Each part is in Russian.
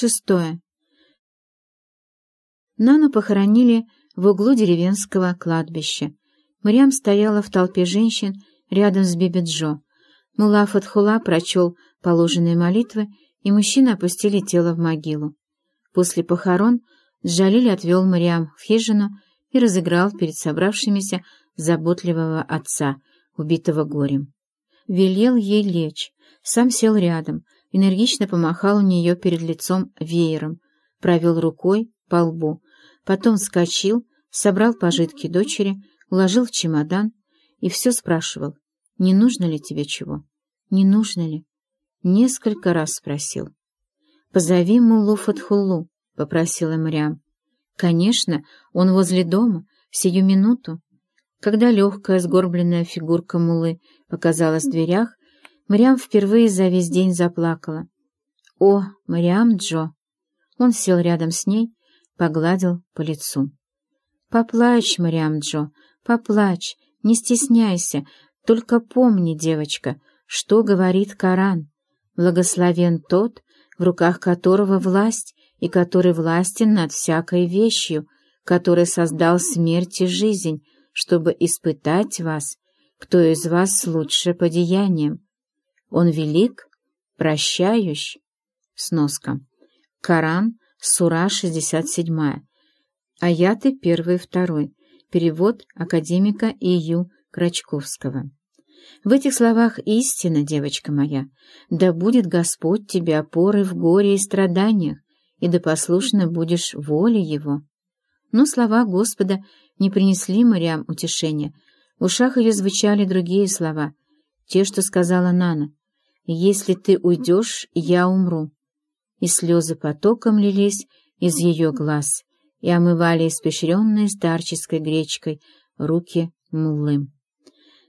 Шестое. Нану похоронили в углу деревенского кладбища. Мариам стояла в толпе женщин рядом с Бибиджо. Мула Фатхула прочел положенные молитвы, и мужчины опустили тело в могилу. После похорон Джалиль отвел Мариам в хижину и разыграл перед собравшимися заботливого отца, убитого горем. Велел ей лечь, сам сел рядом, энергично помахал у нее перед лицом веером, провел рукой по лбу, потом вскочил, собрал пожитки дочери, уложил в чемодан и все спрашивал, не нужно ли тебе чего, не нужно ли. Несколько раз спросил. «Позови Муллу Фатхуллу», — попросила Мариам. «Конечно, он возле дома, сию минуту». Когда легкая сгорбленная фигурка Мулы показалась в дверях, Мариам впервые за весь день заплакала. «О, Мариам Джо!» Он сел рядом с ней, погладил по лицу. «Поплачь, Мариам Джо, поплачь, не стесняйся, только помни, девочка, что говорит Коран. Благословен тот, в руках которого власть, и который властен над всякой вещью, который создал смерть и жизнь, чтобы испытать вас, кто из вас лучше по деяниям. Он велик, прощающий. Сноска. Коран, Сура 67. Аяты 1 и 2. Перевод академика Ию Крачковского. В этих словах истина, девочка моя, да будет Господь тебе опорой в горе и страданиях, и да послушно будешь воле Его. Но слова Господа не принесли Мариам утешения. В ушах ее звучали другие слова, те, что сказала Нана. «Если ты уйдешь, я умру». И слезы потоком лились из ее глаз и омывали испещренные старческой гречкой руки муллы.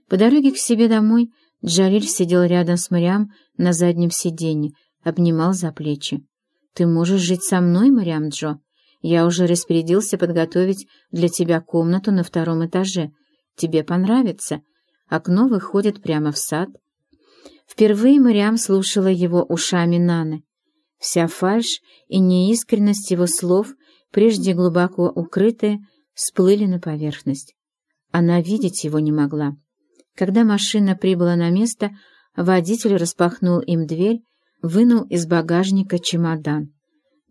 По дороге к себе домой Джалиль сидел рядом с Мариам на заднем сиденье, обнимал за плечи. «Ты можешь жить со мной, Мариам Джо? Я уже распорядился подготовить для тебя комнату на втором этаже. Тебе понравится. Окно выходит прямо в сад». Впервые Мариам слушала его ушами Наны. Вся фальшь и неискренность его слов, прежде глубоко укрытые, всплыли на поверхность. Она видеть его не могла. Когда машина прибыла на место, водитель распахнул им дверь, вынул из багажника чемодан.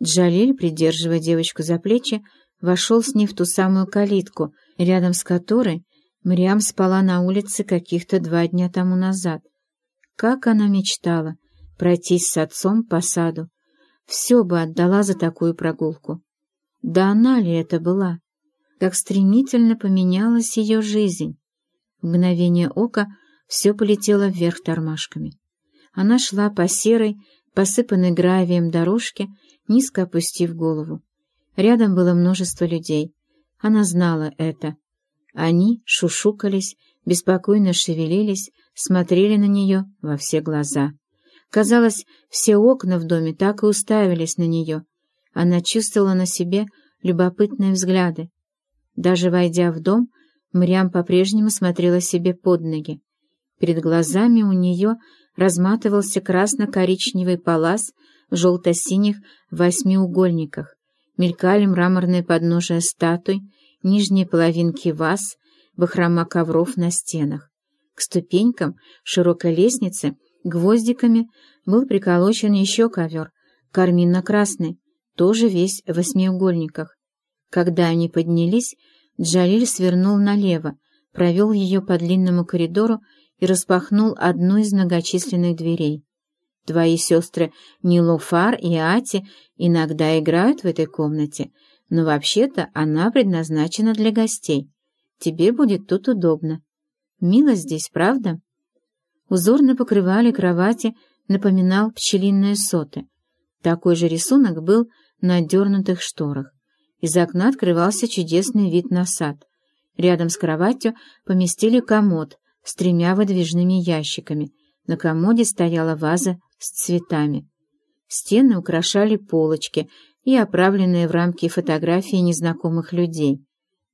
Джалиль, придерживая девочку за плечи, вошел с ней в ту самую калитку, рядом с которой Мриам спала на улице каких-то два дня тому назад. Как она мечтала пройтись с отцом по саду. Все бы отдала за такую прогулку. Да она ли это была? Как стремительно поменялась ее жизнь. В мгновение ока все полетело вверх тормашками. Она шла по серой, посыпанной гравием дорожке, низко опустив голову. Рядом было множество людей. Она знала это. Они шушукались, беспокойно шевелились, смотрели на нее во все глаза. Казалось, все окна в доме так и уставились на нее. Она чувствовала на себе любопытные взгляды. Даже войдя в дом, Мрям по-прежнему смотрела себе под ноги. Перед глазами у нее разматывался красно-коричневый палас в желто-синих восьмиугольниках, мелькали мраморные подножия статуй, нижние половинки ваз, бахрома ковров на стенах. К ступенькам широкой лестницы гвоздиками был приколочен еще ковер, карминно-красный, тоже весь в восьмиугольниках. Когда они поднялись, Джалиль свернул налево, провел ее по длинному коридору и распахнул одну из многочисленных дверей. Твои сестры Нилофар и Ати иногда играют в этой комнате, но вообще-то она предназначена для гостей. Тебе будет тут удобно. Мило здесь, правда? Узор на покрывале кровати напоминал пчелиные соты. Такой же рисунок был на дернутых шторах. Из окна открывался чудесный вид на сад. Рядом с кроватью поместили комод с тремя выдвижными ящиками. На комоде стояла ваза с цветами. Стены украшали полочки и оправленные в рамки фотографии незнакомых людей.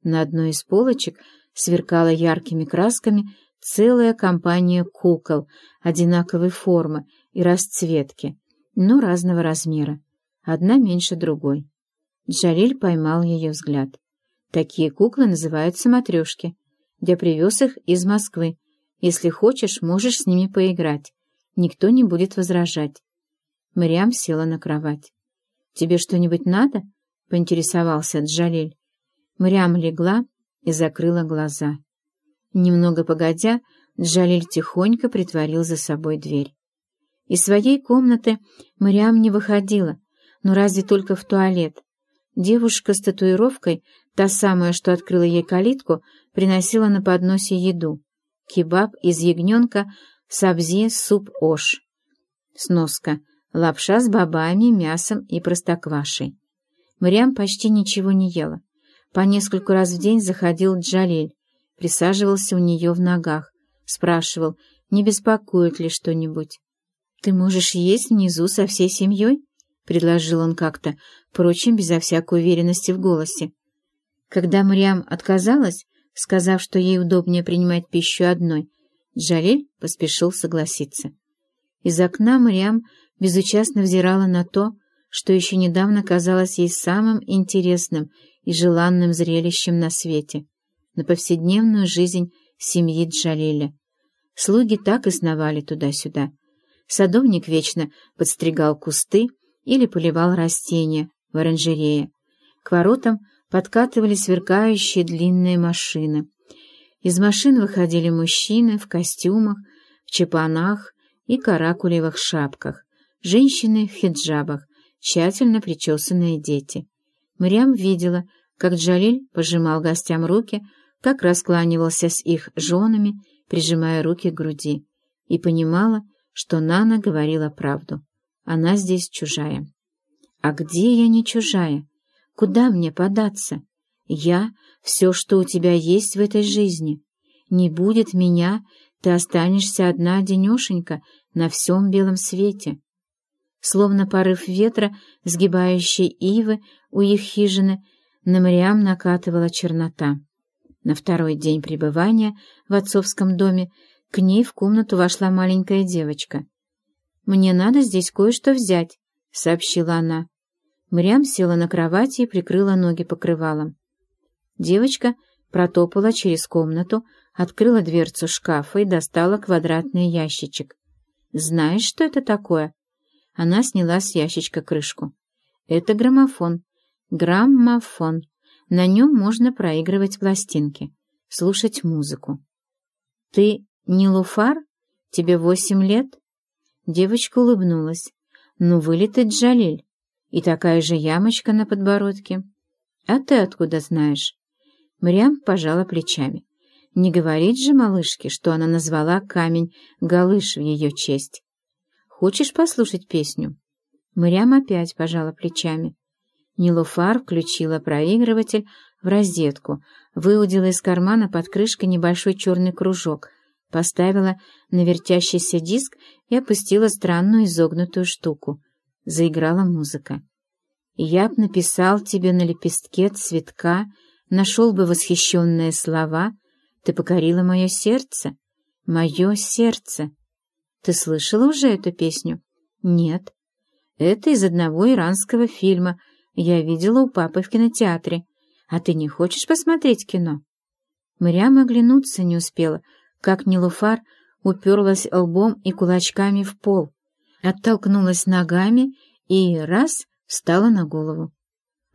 На одной из полочек сверкала яркими красками целая компания кукол одинаковой формы и расцветки, но разного размера. одна меньше другой. Джалиль поймал ее взгляд. Такие куклы называются матрешки. Я привез их из Москвы. Если хочешь, можешь с ними поиграть. Никто не будет возражать. Мариам села на кровать. «Тебе что-нибудь надо?» — поинтересовался Джалиль. Мариам легла и закрыла глаза. Немного погодя, Джалиль тихонько притворил за собой дверь. Из своей комнаты Мариам не выходила, но разве только в туалет. Девушка с татуировкой, та самая, что открыла ей калитку, приносила на подносе еду. Кебаб из ягненка, сабзи, суп ош. Сноска. Лапша с бобами, мясом и простоквашей. Мариам почти ничего не ела. По нескольку раз в день заходил Джалель, присаживался у нее в ногах, спрашивал, не беспокоит ли что-нибудь. «Ты можешь есть внизу со всей семьей?» — предложил он как-то, впрочем, безо всякой уверенности в голосе. Когда Мариам отказалась, сказав, что ей удобнее принимать пищу одной, Джалель поспешил согласиться. Из окна Мариам безучастно взирала на то, что еще недавно казалось ей самым интересным и желанным зрелищем на свете, на повседневную жизнь семьи Джалеля. Слуги так и сновали туда-сюда. Садовник вечно подстригал кусты или поливал растения в оранжерее. К воротам подкатывали сверкающие длинные машины. Из машин выходили мужчины в костюмах, в чепанах и каракулевых шапках, женщины в хиджабах, тщательно причесанные дети. Мрям видела, как Джалиль пожимал гостям руки, как раскланивался с их женами, прижимая руки к груди, и понимала, что Нана говорила правду. Она здесь чужая. А где я не чужая? Куда мне податься? Я — все, что у тебя есть в этой жизни. Не будет меня, ты останешься одна-одинешенька на всем белом свете. Словно порыв ветра, сгибающий ивы у их хижины, на Мариам накатывала чернота. На второй день пребывания в отцовском доме к ней в комнату вошла маленькая девочка. «Мне надо здесь кое-что взять», — сообщила она. Мрям села на кровати и прикрыла ноги покрывалом. Девочка протопала через комнату, открыла дверцу шкафа и достала квадратный ящичек. «Знаешь, что это такое?» Она сняла с ящичка крышку. «Это граммофон. Граммофон. На нем можно проигрывать пластинки, слушать музыку». «Ты не Луфар? Тебе восемь лет?» Девочка улыбнулась. «Ну, вылетит Джалиль. И такая же ямочка на подбородке. А ты откуда знаешь?» Мрям пожала плечами. Не говорит же малышке, что она назвала камень Галыш в ее честь. «Хочешь послушать песню?» Мрям опять пожала плечами. Нилуфар включила проигрыватель в розетку, выудила из кармана под крышкой небольшой черный кружок, поставила на вертящийся диск и опустила странную изогнутую штуку. Заиграла музыка. «Я б написал тебе на лепестке цветка, нашел бы восхищенные слова, ты покорила мое сердце, мое сердце». Ты слышала уже эту песню? Нет. Это из одного иранского фильма. Я видела у папы в кинотеатре. А ты не хочешь посмотреть кино? Мариам оглянуться не успела, как Нилуфар уперлась лбом и кулачками в пол, оттолкнулась ногами и раз встала на голову.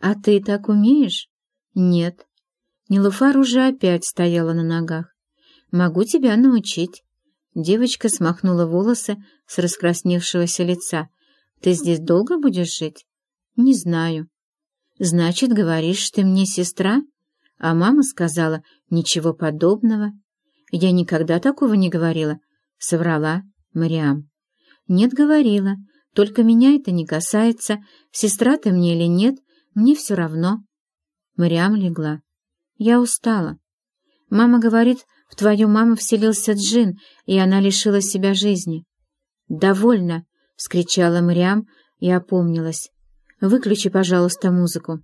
«А ты так умеешь?» «Нет». Нилуфар уже опять стояла на ногах. «Могу тебя научить». Девочка смахнула волосы с раскрасневшегося лица. «Ты здесь долго будешь жить?» «Не знаю». «Значит, говоришь, ты мне сестра?» А мама сказала, «Ничего подобного». «Я никогда такого не говорила», — соврала Мариам. «Нет, говорила. Только меня это не касается. Сестра ты мне или нет, мне все равно». Мариам легла. «Я устала. Мама говорит, в твою маму вселился джин, и она лишила себя жизни. «Довольно!» — вскричала Мариам и опомнилась. «Выключи, пожалуйста, музыку».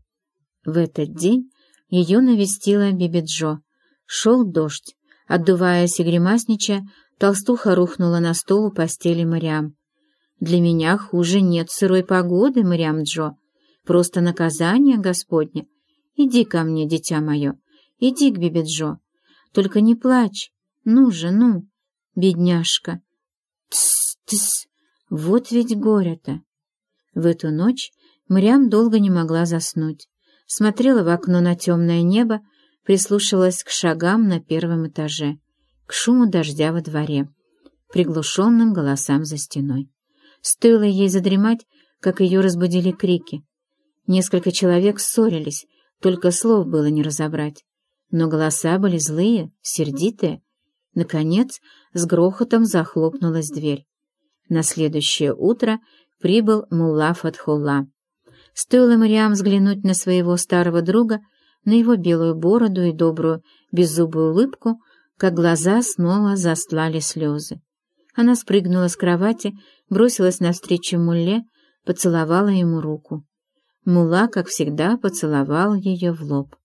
В этот день ее навестила Бибиджо. Шел дождь. Отдуваясь и гримасничая, толстуха рухнула на стол у постели Мариам. Для меня хуже нет сырой погоды, Мариам Джо. Просто наказание Господне. Иди ко мне, дитя мое, иди к Биби Джо. Только не плачь, ну же, ну, бедняжка. Тс, тс, вот ведь горе-то. В эту ночь Мариам долго не могла заснуть. Смотрела в окно на темное небо, прислушивалась к шагам на первом этаже, к шуму дождя во дворе, приглушенным голосам за стеной. Стоило ей задремать, как ее разбудили крики. Несколько человек ссорились, только слов было не разобрать. Но голоса были злые, сердитые. Наконец, с грохотом захлопнулась дверь. На следующее утро прибыл мулла Фатхулла. Стоило Мариам взглянуть на своего старого друга, на его белую бороду и добрую беззубую улыбку, как глаза снова застлали слезы. Она спрыгнула с кровати, бросилась навстречу Мулле, поцеловала ему руку. Мула, как всегда, поцеловал ее в лоб.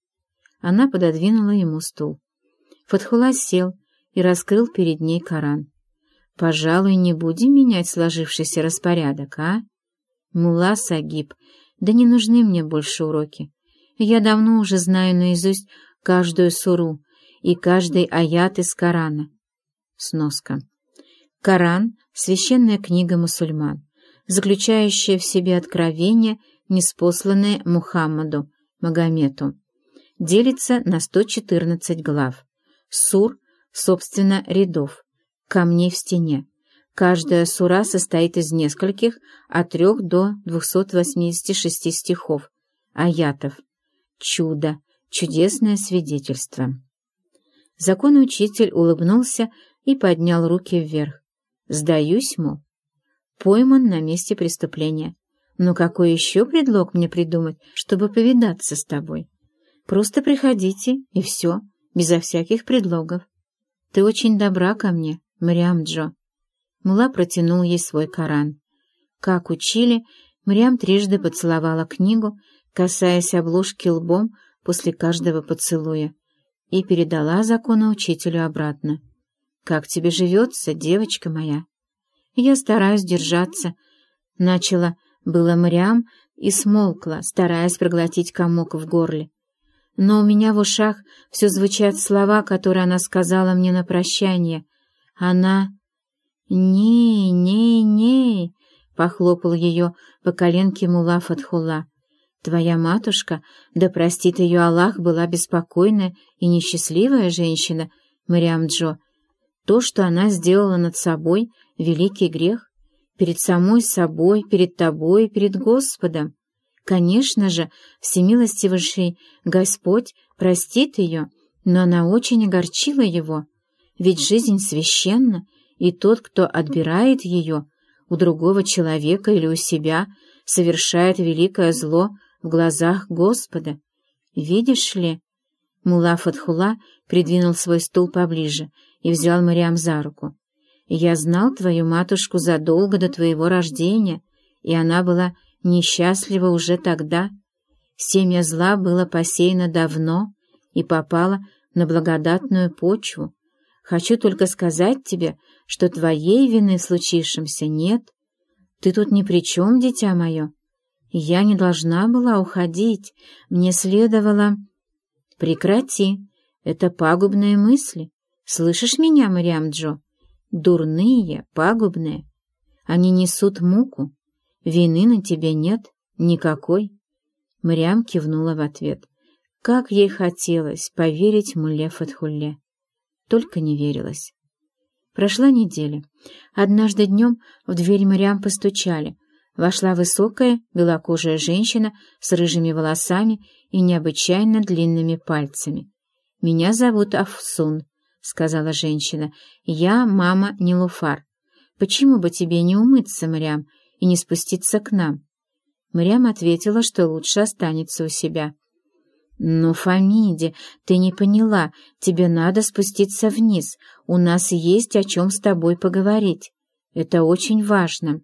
Она пододвинула ему стул. Фатхула сел и раскрыл перед ней Коран. «Пожалуй, не будем менять сложившийся распорядок, а?» «Мула Сагиб, да не нужны мне больше уроки. Я давно уже знаю наизусть каждую суру и каждый аят из Корана». Сноска. Коран — священная книга мусульман, заключающая в себе откровения, неспосланные Мухаммаду, Магомету. Делится на 114 глав. Сур, собственно, рядов, камней в стене. Каждая сура состоит из нескольких, от 3 до 286 стихов, аятов. Чудо, чудесное свидетельство. Законный учитель улыбнулся и поднял руки вверх. Сдаюсь, мол. Пойман на месте преступления. Но какой еще предлог мне придумать, чтобы повидаться с тобой? Просто приходите, и все, безо всяких предлогов. Ты очень добра ко мне, Мариам Джо. Мула протянул ей свой Коран. Как учили, Мариам трижды поцеловала книгу, касаясь обложки лбом после каждого поцелуя, и передала закона учителю обратно. «Как тебе живется, девочка моя?» «Я стараюсь держаться», — начала было Мариам и смолкла, стараясь проглотить комок в горле. Но у меня в ушах все звучат слова, которые она сказала мне на прощание. Она... «Не, не, не», — похлопал ее по коленке Мула Фатхула. «Твоя матушка, да простит ее Аллах, была беспокойная и несчастливая женщина, Мариам Джо, то, что она сделала над собой, — великий грех. Перед самой собой, перед тобой, перед Господом. Конечно же, всемилостивейший Господь простит ее, но она очень огорчила его. Ведь жизнь священна, и тот, кто отбирает ее у другого человека или у себя, совершает великое зло в глазах Господа. Видишь ли, Мула Фатхула придвинул свой стул поближе и взял Мариам за руку. «Я знал твою матушку задолго до твоего рождения, и она была несчастлива уже тогда. Семя зла было посеяно давно и попало на благодатную почву. Хочу только сказать тебе, что твоей вины в случившемся нет. Ты тут ни при чем, дитя мое. Я не должна была уходить, мне следовало... Прекрати, это пагубные мысли. Слышишь меня, Мариам Джо? Дурные, пагубные. Они несут муку. Вины на тебе нет никакой. Мариам кивнула в ответ. Как ей хотелось поверить Муле Фатхулле. Только не верилось. Прошла неделя. Однажды днем в дверь Мариам постучали. Вошла высокая, белокожая женщина с рыжими волосами и необычайно длинными пальцами. «Меня зовут Афсун», — сказала женщина. «Я мама Нилуфар. Почему бы тебе не умыться, Мариам, и не спуститься к нам?» Мариам ответила, что лучше останется у себя. «Ну, Фамиди, ты не поняла. Тебе надо спуститься вниз. У нас есть о чем с тобой поговорить. Это очень важно».